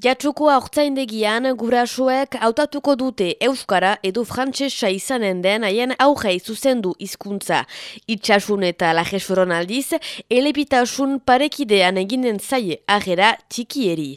Jatsuko aurtzaindegian gurasuek hautatuko dute Euskara edo Frantsesa izanen den haien aurrei zuzendu hizkuntza. Itxasun eta lajesoron aldiz, elepitasun parekidean eginen zaie agera txikieri.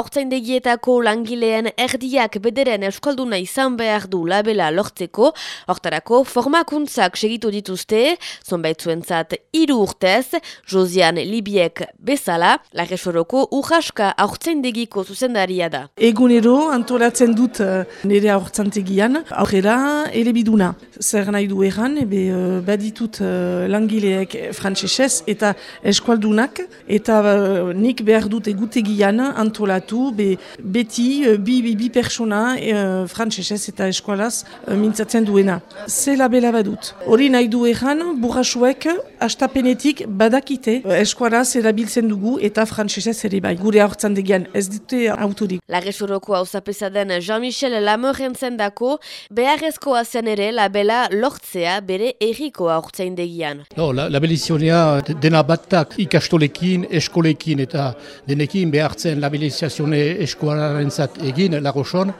Aurtzaindegietako langileen erdiak bederen Euskalduna izan behar du labela lortzeko, hortarako formakuntzak segitu dituzte, zonbaitzuentzat hiru urtez, Josian Libiek bezala, lajesoroko urraska aurtzaindegiko zuzen zuzendaria da. Egunero antolatzen dut uh, nire aurtzantegian, aurrera elebiduna. Zer nahi du erran, ebe uh, baditut uh, langileek frantsesez eta eskualdunak, eta nik behar dut egutegian antolatu, be, beti bi, bi, bi persona uh, frantsesez eta eskualaz mintzatzen duena. Zela bela badut. Hori nahi du erran, burrasuek astapenetik badakite eskualaz erabiltzen dugu eta frantsesez ere bai. Gure aurtzantegian ez dute autorik. Lagesuroko hau zapesaden Jean-Michel Lamoren zendako, beharrezkoa zen ere labela lortzea bere erriko aurtzaindegian. No, la, labelizionea dena batak ikastolekin, eskolekin eta denekin behartzen labeliziazione eskolaren zat egin lagoson,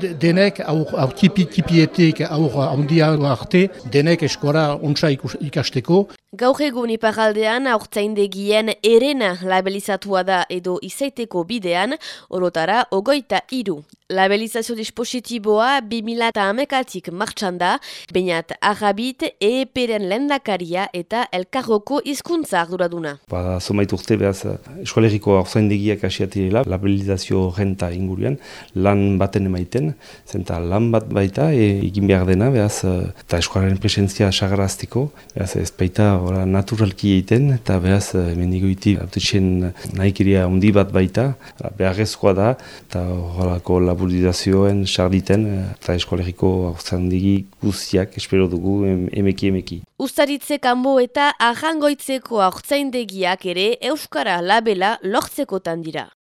denek aur, aur tipi, tipietik aur handia arte, denek eskola ontsa ikasteko. Gaur egun iparaldean aurtzaindegien erena labelizatua da edo izaiteko bidean, orotara ogoita iru. Labelizazio dispositiboa 2000 amekatik martxan da, bainat arrabit, EEP-ren lendakaria eta elkarroko hizkuntza arduraduna. Ba, zomait urte behaz, eskoaleriko aurzaindegiak asiatirela, labelizazio renta inguruan, lan baten emaiten, zenta lan bat baita, e, egin behar dena, behaz, eta eskolaren presentzia sagaraztiko, behaz, ez baita ora, naturalki egiten, eta behaz, mendigoiti, autetxen nahikiria handi bat baita, beharrezkoa da, eta horrelako laburizazioen sarditen, eta eskolegiko aurzen digi guztiak, espero dugu, emeki emeki. Uztaritze kanbo eta ahangoitzeko aurtzaindegiak ere Euskara labela lortzekotan dira.